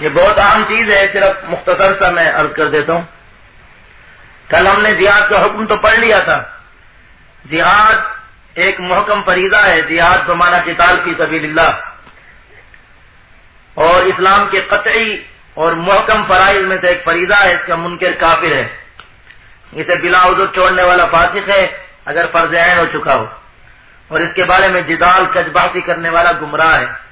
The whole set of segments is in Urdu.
یہ بہت اہم چیز ہے، صرف مختصر سا میں عرض کر دیتا ہوں۔ کل ہم نے جہاد کا حکم تو پڑھ لیا تھا۔ جہاد ایک محکم فریضہ ہے، جہاد زمانہ کتاب کی سبیل اللہ۔ اور اسلام کے قطعی اور محکم فرائض میں سے ایک فریضہ ہے، اس کا منکر کافر ہے۔ اسے بلا عذر چھوڑنے والا فاسق ہے، اگر فرض عین ہو چکا ہو۔ اور اس کے بارے میں جدال کجباسی کرنے والا گمراہ ہے۔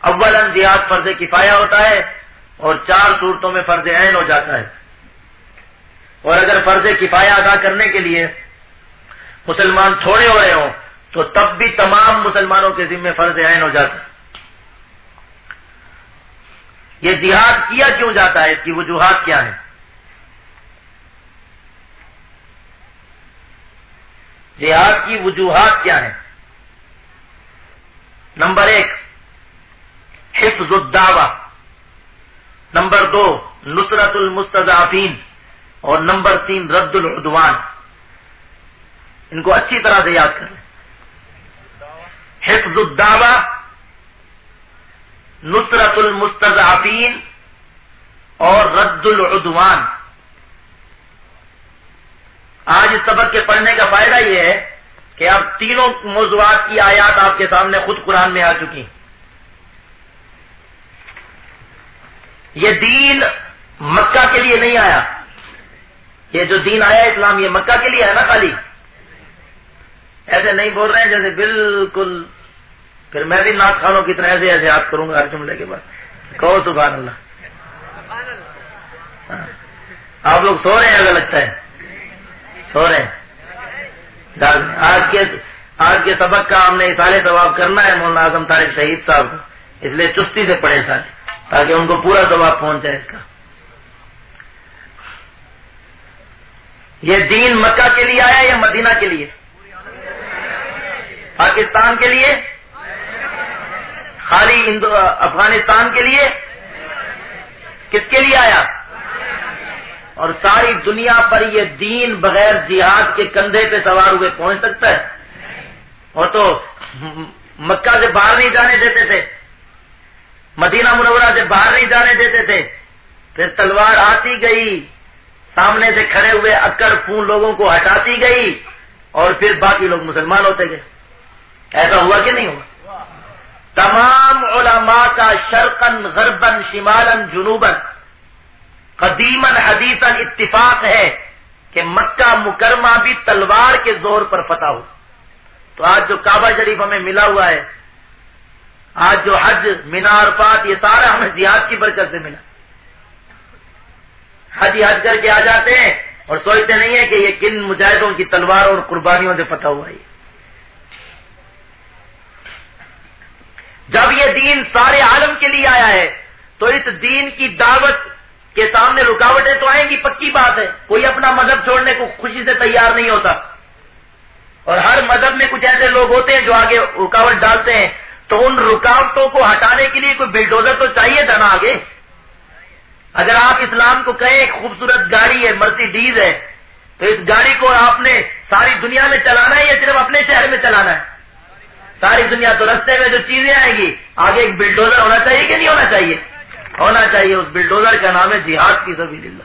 اول جہاد فرض کفایہ ہوتا ہے اور چار صورتوں میں فرض عین ہو جاتا ہے۔ اور اگر فرض کفایہ ادا کرنے کے لیے مسلمان تھوڑے ہو رہے ہوں، تو تب بھی تمام مسلمانوں کے ذمے فرض عین ہو جاتا ہے۔ یہ جہاد کیا کیوں جاتا ہے؟ اس کی وجوہات کیا ہیں؟ جہاد کی وجوہات کیا ہیں؟ نمبر ایک حفظ الدعوہ نمبر دو، نصرت المستضعفین. اور نمبر تین، رد العدوان. ان کو اچھی طرح سے یاد کر لیں حفظ الدعوہ نصرت المستضعفین، اور رد العدوان. آج اس سبق کے پڑھنے کا فائدہ یہ ہے کہ اب تینوں موضوعات کی آیات آپ کے سامنے خود قرآن میں آ چکی ہیں۔ یہ دین مکہ کے لیے نہیں آیا۔ یہ جو دین آیا اسلام، یہ مکہ کے لیے ہے نا خالی۔ ایسے نہیں بول رہے ہیں جیسے بالکل۔ پھر میں بھی ناک خانوں کی طرح ایسے ایسے یاد کروں گا ہر جملے کے بعد۔ کہو سبحان اللہ۔ ہاں۔ آپ لوگ سو رہے ہیں اگر لگتا ہے۔ سو رہے ہیں۔ آج کے آج کے سبق کا ہم نے سارے ثواب کرنا ہے مولانا اعظم طارق شہید صاحب کو۔ اس لیے چستی سے پڑھے سارے۔ تاکہ ان کو پورا ثواب پہنچ جائے اس کا۔ یہ دین مکہ کے لیے آیا یا مدینہ کے لیے؟ پاکستان کے لیے؟ خالی افغانستان کے لیے؟ کس کے لیے آیا؟ اور ساری دنیا پر یہ دین بغیر جہاد کے کندھے پہ سوار ہوئے پہنچ سکتا ہے؟ اور تو مکہ سے باہر نہیں جانے دیتے تھے۔ مدینہ منورہ سے باہر نہیں جانے دیتے تھے۔ پھر تلوار آتی گئی۔ سامنے سے کھڑے ہوئے اکڑ فون لوگوں کو ہٹاتی گئی اور پھر باقی لوگ مسلمان ہوتے گئے۔ ایسا ہوا کہ نہیں ہوا؟ تمام علماء کا شرقن غربن شمالن جنوبن قدیمن حدیثن اتفاق ہے کہ مکہ مکرمہ بھی تلوار کے زور پر فتح ہو۔ تو آج جو کعبہ شریف ہمیں ملا ہوا ہے آج جو حج مینار پات یہ سارا ہمیں جہاد کی برکت سے ملا۔ حج حج کر کے آ جاتے ہیں اور سوچتے نہیں ہیں کہ یہ کن مجاہدوں کی تلوار اور قربانیوں سے فتح ہوا ہے جب یہ دین سارے عالم کے لیے آیا ہے، تو اس دین کی دعوت کے سامنے رکاوٹیں تو آئیں گی، پکی بات ہے۔ کوئی اپنا مذہب چھوڑنے کو خوشی سے تیار نہیں ہوتا۔ اور ہر مذہب میں کچھ ایسے لوگ ہوتے ہیں جو آگے رکاوٹ ڈالتے ہیں۔ تو ان رکاوٹوں کو ہٹانے کے لیے کوئی بلڈوزر تو چاہیے تھا نا آگے؟ اگر آپ اسلام کو کہیں ایک خوبصورت گاڑی ہے مرسی ڈیز ہے، تو اس گاڑی کو آپ نے ساری دنیا میں چلانا ہے یا صرف اپنے شہر میں چلانا ہے؟ ساری دنیا تو رستے میں جو چیزیں آئیں گی، آگے ایک بلڈوزر ہونا چاہیے کہ نہیں ہونا چاہیے؟ ہونا چاہیے، اس بلڈوزر کا نام ہے جہاد کی سبھی اللہ۔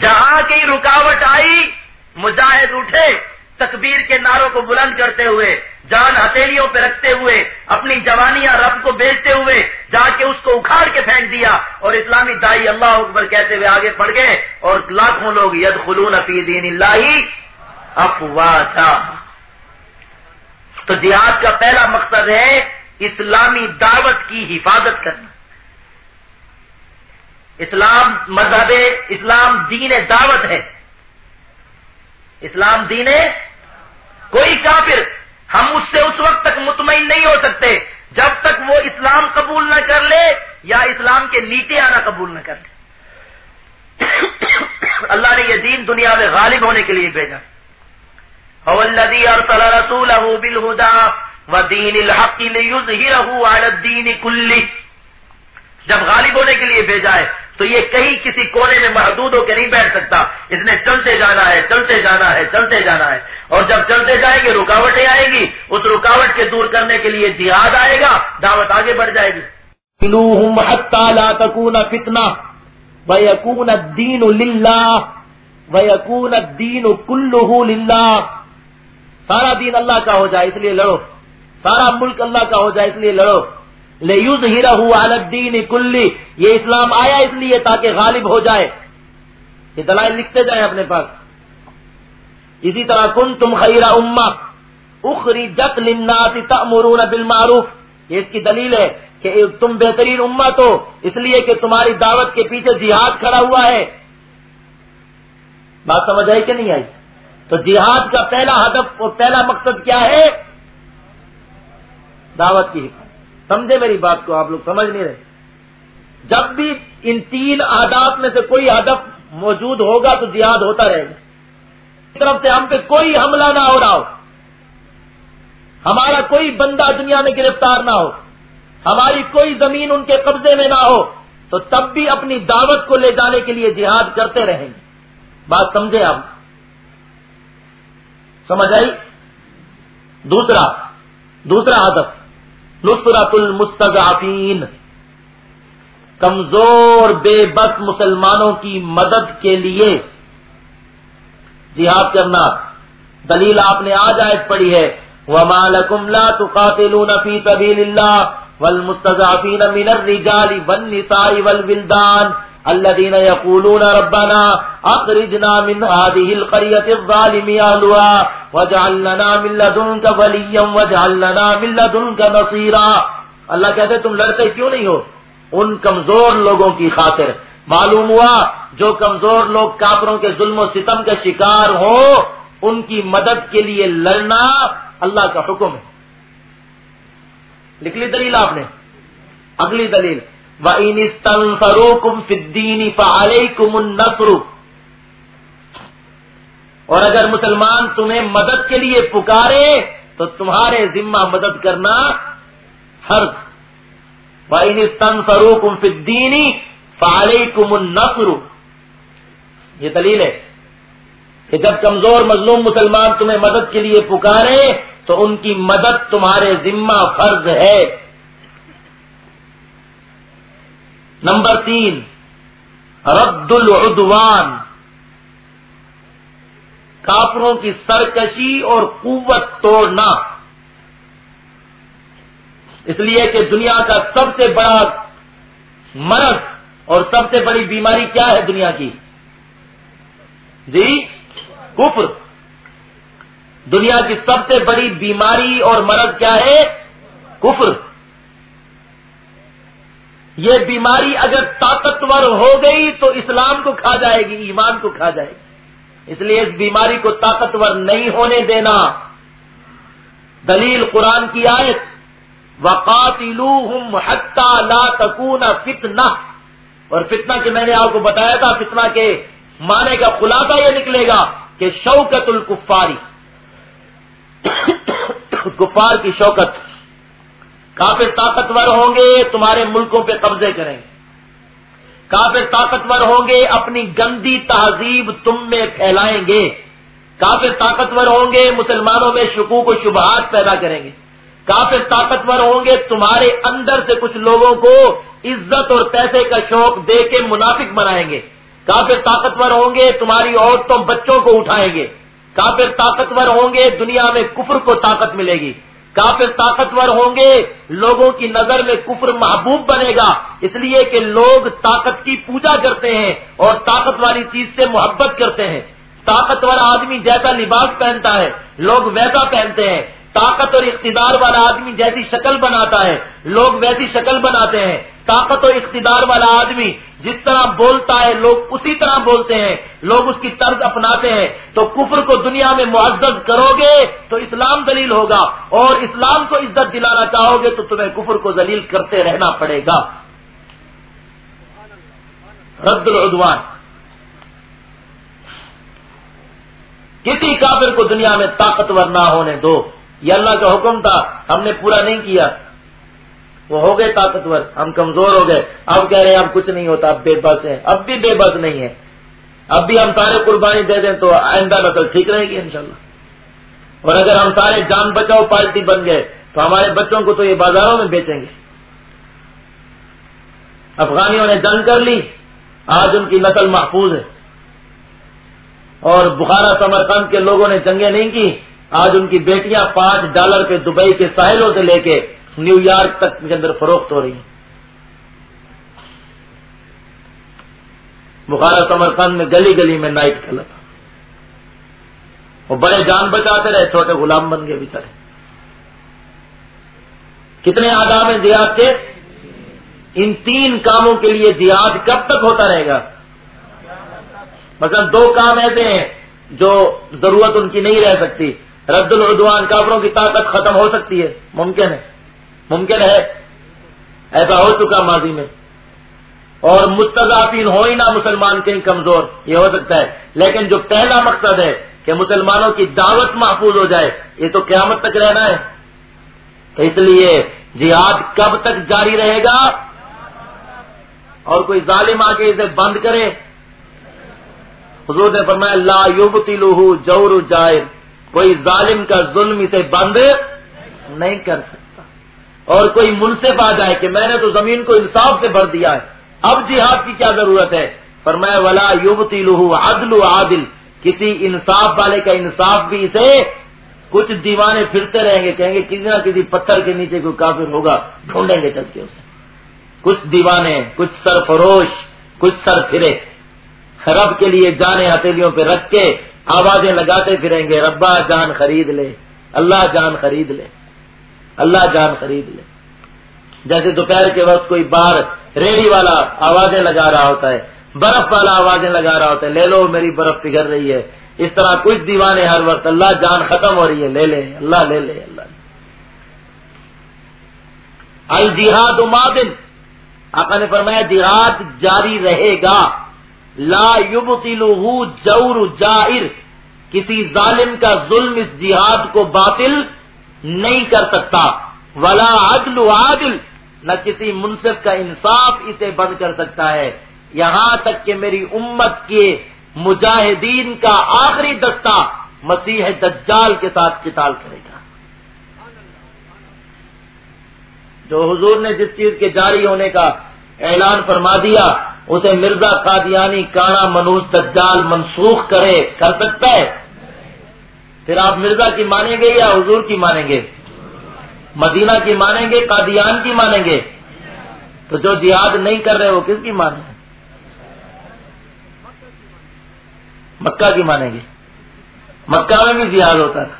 جہاں کی رکاوٹ آئی، مجاہد اٹھے، تکبیر کے ناروں کو بلند کرتے ہوئے جان ہتھیلیوں پہ رکھتے ہوئے، اپنی جوانیاں رب کو بیچتے ہوئے جا کے اس کو اکھاڑ کے پھینک دیا اور اسلامی دائی اللہ اکبر کہتے ہوئے آگے پڑ گئے اور لاکھوں لوگ ید خلون فی دین اللہ افواہ تو جہاد کا پہلا مقصد ہے اسلامی دعوت کی حفاظت کرنا۔ اسلام مذہب، اسلام دین دعوت ہے۔ اسلام دین کوئی کافر ہم اس سے اس وقت تک مطمئن نہیں ہو سکتے جب تک وہ اسلام قبول نہ کر لے یا اسلام کے نیچے آنا قبول نہ کر لے۔ اللہ نے یہ دین دنیا میں غالب ہونے کے لیے بھیجا۔ اور رسول بالہدا دین الحق الدین کلی جب غالب ہونے کے لیے بھیجا ہے تو یہ کہیں کسی کونے میں محدود ہو کے نہیں بیٹھ سکتا۔ اس نے چلتے جانا ہے، چلتے جانا ہے، چلتے جانا ہے۔ اور جب چلتے جائیں گے، رکاوٹیں آئیں گی۔ اس رکاوٹ کے دور کرنے کے لیے جہاد آئے گا، دعوت آگے بڑھ جائے گی۔ تکون فتنا ویکون الدین للہ ویکون الدین کلہ للہ سارا دین اللہ کا ہو جائے، اس لیے لڑو۔ سارا ملک اللہ کا ہو جائے، اس لیے لڑو۔ لے یوز ہیرا الدین کلی یہ اسلام آیا اس لیے تاکہ غالب ہو جائے۔ یہ دلائل لکھتے جائیں اپنے پاس۔ اسی طرح کن تم خیرہ اما اخری جت لنا تمرون بل معروف یہ اس کی دلیل ہے کہ تم بہترین امت ہو اس لیے کہ تمہاری دعوت کے پیچھے جہاد کھڑا ہوا ہے۔ بات سمجھ آئی کہ نہیں آئی؟ تو جہاد کا پہلا ہدف اور پہلا مقصد کیا ہے؟ دعوت کی سمجھے میری بات کو آپ لوگ سمجھ نہیں رہے۔ جب بھی ان تین آداب میں سے کوئی ہدف موجود ہوگا تو جہاد ہوتا رہے گا۔ طرف سے ہم پہ کوئی حملہ نہ ہو رہا ہو۔ ہمارا کوئی بندہ دنیا میں گرفتار نہ ہو۔ ہماری کوئی زمین ان کے قبضے میں نہ ہو۔ تو تب بھی اپنی دعوت کو لے جانے کے لیے جہاد کرتے رہیں گے۔ بات سمجھے آپ؟ سمجھ آئی؟ دوسرا دوسرا ہدف۔ نصرت المستضعفین۔ کمزور بے بس مسلمانوں کی مدد کے لیے۔ جہاد کرنا، دلیل آپ نے آج آیت پڑھی ہے۔ وما لكم لا تقاتلون في سبيل الله والمستضعفين من الرجال والنساء والولدان الذين يقولون ربنا اخرجنا من هذه القرية الظالم اهلها واجعل لنا من لدنك وليا واجعل لنا من لدنك نصيرا اللہ کہتے تم لڑتے کیوں نہیں ہو؟ ان کمزور لوگوں کی خاطر۔ معلوم ہوا، جو کمزور لوگ کافروں کے ظلم و ستم کے شکار ہوں، ان کی مدد کے لیے لڑنا اللہ کا حکم ہے۔ لکھ لی دلیل آپ نے؟ اگلی دلیل۔ و کم فدینی پہلے کم اور اگر مسلمان تمہیں مدد کے لیے پکارے، تو تمہارے ذمہ مدد کرنا ہر سرو کم فدینی پہلے کم یہ دلیل ہے کہ جب کمزور مظلوم مسلمان تمہیں مدد کے لیے پکارے، تو ان کی مدد تمہارے ذمہ فرض ہے۔ نمبر تین، رد العدوان، کافروں کی سرکشی اور قوت توڑنا۔ اس لیے کہ دنیا کا سب سے بڑا مرض اور سب سے بڑی بیماری کیا ہے دنیا کی؟ جی کفر۔ دنیا کی سب سے بڑی بیماری اور مرض کیا ہے؟ کفر۔ یہ بیماری اگر طاقتور ہو گئی تو اسلام کو کھا جائے گی، ایمان کو کھا جائے گی۔ اس لیے اس بیماری کو طاقتور نہیں ہونے دینا۔ دلیل قرآن کی آیت وقاتلو ہم لا تکون فتنہ اور فتنہ کے میں نے آپ کو بتایا تھا، فتنہ کے معنی کا خلاصہ یہ نکلے گا کہ شوکت الکفاری۔ کفار کی شوکت۔ کافر طاقتور ہوں گے، تمہارے ملکوں پہ قبضے کریں۔ گے کافر طاقتور ہوں گے، اپنی گندی تہذیب تم میں پھیلائیں گے۔ کافر طاقتور ہوں گے، مسلمانوں میں شکوک و شبہات پیدا کریں گے۔ کافر طاقتور ہوں گے، تمہارے اندر سے کچھ لوگوں کو عزت اور پیسے کا شوق دے کے منافق بنائیں گے۔ کافر طاقتور ہوں گے، تمہاری عورتوں بچوں کو اٹھائیں گے۔ کافر طاقتور ہوں گے، دنیا میں کفر کو طاقت ملے گی۔ کافر طاقتور ہوں گے، لوگوں کی نظر میں کفر محبوب بنے گا۔ اس لیے کہ لوگ طاقت کی پوجا کرتے ہیں اور طاقت والی چیز سے محبت کرتے ہیں۔ طاقتور آدمی جیسا لباس پہنتا ہے، لوگ ویسا پہنتے ہیں۔ طاقت اور اقتدار والا آدمی جیسی شکل بناتا ہے، لوگ ویسی شکل بناتے ہیں۔ طاقت اور اقتدار والا آدمی جس طرح بولتا ہے، لوگ اسی طرح بولتے ہیں، لوگ اس کی طرز اپناتے ہیں۔ تو کفر کو دنیا میں معزز کرو گے تو اسلام دلیل ہوگا۔ اور اسلام کو عزت دلانا چاہو گے تو تمہیں کفر کو ذلیل کرتے رہنا پڑے گا۔ رد العدوان۔ کسی کافر کو دنیا میں طاقتور نہ ہونے دو۔ یہ اللہ کا حکم تھا، ہم نے پورا نہیں کیا۔ وہ ہو گئے طاقتور، ہم کمزور ہو گئے۔ اب کہہ رہے ہیں، اب کچھ نہیں ہوتا، اب بے بس ہے اب بھی بے بس نہیں ہے اب بھی ہم سارے قربانی دے دیں تو آئندہ نسل ٹھیک رہے گی انشاءاللہ۔ اور اگر ہم سارے جان بچاؤ پارٹی بن گئے، تو ہمارے بچوں کو تو یہ بازاروں میں بیچیں گے۔ افغانیوں نے جنگ کر لی، آج ان کی نسل محفوظ ہے۔ اور بخارا سمرکند کے لوگوں نے جنگیں نہیں کی، آج ان کی بیٹیاں پانچ ڈالر کے دبئی کے ساحلوں سے لے کے نیو یارک تک کے اندر فروخت ہو رہی ہیں بخارا سمرکند میں گلی گلی میں نائٹ کلب وہ بڑے جان بچاتے رہے، چھوٹے غلام بن گئے بےچارے کتنے آداب ہیں جہاد کے؟ ان تین کاموں کے لیے جہاد کب تک ہوتا رہے گا؟ مثلا دو کام ایسے ہیں جو ضرورت ان کی نہیں رہ سکتی۔ رد العدوان کافروں کی طاقت ختم ہو سکتی ہے، ممکن ہے۔ ممکن ہے۔ ایسا ہو چکا ماضی میں۔ اور مستضافین ہو ہی نہ مسلمان کہیں کمزور، یہ ہو سکتا ہے۔ لیکن جو پہلا مقصد ہے کہ مسلمانوں کی دعوت محفوظ ہو جائے، یہ تو قیامت تک رہنا ہے۔ اس لیے جہاد کب تک جاری رہے گا؟ اور کوئی ظالم آ کے اسے بند کرے؟ حضور نے فرمایا، لا لوہ جور جائر۔ کوئی ظالم کا ظلم اسے بند نہیں کر سکتا۔ اور کوئی منصف آ جائے کہ میں نے تو زمین کو انصاف سے بھر دیا ہے۔ اب جہاد کی کیا ضرورت ہے؟ فرمایا، ولا یوبتی لوہ عدل عادل۔ کسی انصاف والے کا انصاف بھی اسے کچھ دیوانے پھرتے رہیں گے، کہیں گے کسی نہ کسی پتھر کے نیچے کوئی کافر ہوگا، ڈھونڈیں گے چل کے اسے۔ کچھ دیوانے، کچھ سرفروش، کچھ سر پھرے رب کے لیے جانے ہتھیلیوں پہ رکھ کے آوازیں لگاتے پھریں گے، ربا جان خرید لے، اللہ جان خرید لے۔ اللہ جان خرید لے۔ جیسے دوپہر کے وقت کوئی باہر ریڑی والا آوازیں لگا رہا ہوتا ہے، برف والا آوازیں لگا رہا ہوتا ہے، لے لو میری برف پگھل رہی ہے۔ اس طرح کچھ دیوانے ہر وقت اللہ جان ختم ہو رہی ہے، لے لے، اللہ لے لے، اللہ الجہاد مادن آقا نے فرمایا، جہاد جاری رہے گا۔ لا یبطلہ جور جائر۔ کسی ظالم کا ظلم اس جہاد کو باطل نہیں کر سکتا۔ ولا عدل عادل۔ نہ کسی منصف کا انصاف اسے بند کر سکتا ہے۔ یہاں تک کہ میری امت کے مجاہدین کا آخری دستہ مسیح دجال کے ساتھ قتال کرے گا۔ جو حضور نے جس چیز کے جاری ہونے کا اعلان فرما دیا، اسے مرزا قادیانی کانا منوج دجال منسوخ کرے، کر سکتا ہے۔ پھر آپ مرزا کی مانیں گے یا حضور کی مانیں گے؟ مدینہ کی مانیں گے، قادیان کی مانیں گے؟ تو جو جہاد نہیں کر رہے، وہ کس کی مانیں گے؟ مکہ کی مانیں گے۔ مکہ میں بھی جہاد ہوتا ہے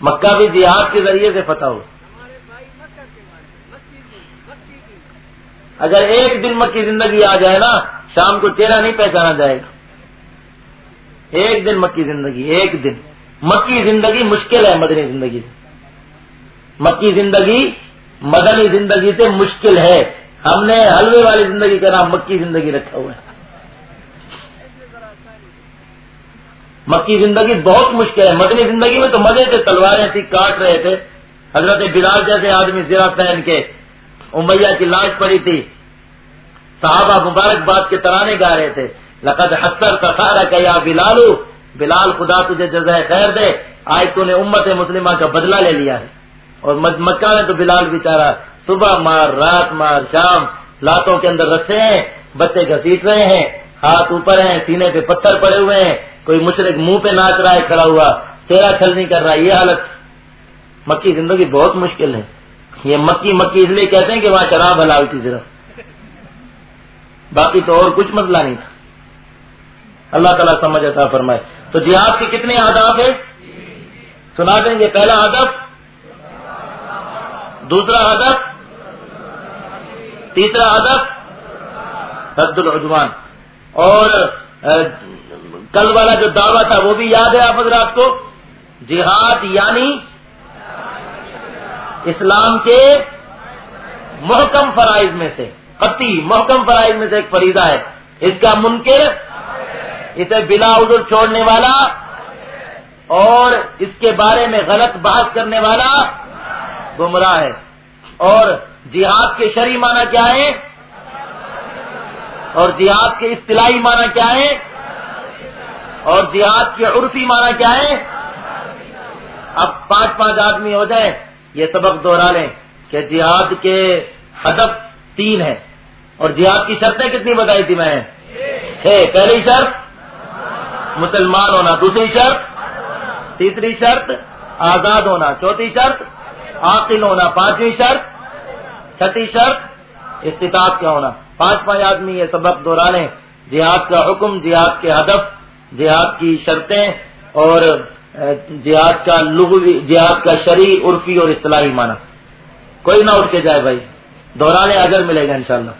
مکہ بھی جہاد کے ذریعے سے فتح ہو اگر ایک دن مکی زندگی آ جائے نا، شام کو چہرہ نہیں پہچانا جائے گا۔ ایک دن مکی زندگی، ایک دن۔ مکی زندگی مشکل ہے مدنی زندگی سے۔ مکی زندگی مدنی زندگی سے مشکل ہے۔ ہم نے حلوے والی زندگی کا نام مکی زندگی رکھا ہوا ہے۔ مکی زندگی بہت مشکل ہے۔ مدنی زندگی میں تو مزے سے تلواریں تھی، کاٹ رہے تھے۔ حضرت بلال جیسے آدمی زیرا پہن کے امیہ کی لاش پڑی تھی۔ صحابہ مبارک باد کے ترانے گا رہے تھے۔ لقد حسر تخارا کا یا بلالو۔ بلال خدا تجھے جزائے خیر دے، آج تو نے امت مسلمہ کا بدلہ لے لیا ہے۔ اور مکہ میں تو بلال بیچارہ صبح مار، رات مار، شام لاتوں کے اندر رکھتے ہیں بچے گھسیٹ رہے ہیں، ہاتھ اوپر ہیں، سینے پہ پتھر پڑے ہوئے ہیں، کوئی مشرق منہ پہ ناچ رہا ہے، کھڑا ہوا چہرہ چھل نہیں کر رہا، یہ حالت۔ مکی زندگی بہت مشکل ہے۔ یہ مکی مکی اس لیے کہتے ہیں کہ وہاں شراب حلال تھی صرف۔ باقی تو اور کچھ مسئلہ نہیں تھا۔ اللہ تعالیٰ سمجھ عطا فرمائے۔ تو جہاد کے کتنے آداب ہیں سنا دیں گے، پہلا ادب دوسرا ادب تیسرا ادب رد العدوان۔ اور کل والا جو دعویٰ تھا وہ بھی یاد ہے آپ حضرات کو؟ جہاد یعنی اسلام کے محکم فرائض میں سے، قطعی محکم فرائض میں سے ایک فریضہ ہے۔ اس کا منکر اسے بلا عذر چھوڑنے والا اور اس کے بارے میں غلط بحث کرنے والا گمراہ ہے۔ اور جہاد کے شرعی معنی کیا ہے؟ اور جہاد کے اصطلاحی معنی کیا ہے؟ اور جہاد کے عرفی معنی کیا ہے؟ اب پانچ پانچ آدمی ہو جائیں۔ یہ سبق دوہرا لیں کہ جہاد کے ہدف تین ہیں۔ اور جہاد کی شرطیں کتنی بتائی تھی میں چھ۔ پہلی شرط مسلمان ہونا دوسری شرط، تیسری شرط، آزاد ہونا چوتھی شرط، عاقل ہونا پانچویں شرط، چھٹی شرط، استطاعت کا ہونا۔ پانچ پانچ آدمی یہ سبق دوہرا لیں جہاد کا حکم، جہاد کے ہدف، جہاد کی شرطیں اور جہاد کا لغوی، جہاد کا شرعی، عرفی اور اصطلاحی معنی۔ کوئی نہ اٹھ کے جائے بھائی دوہرانے اجر ملے گا انشاءاللہ۔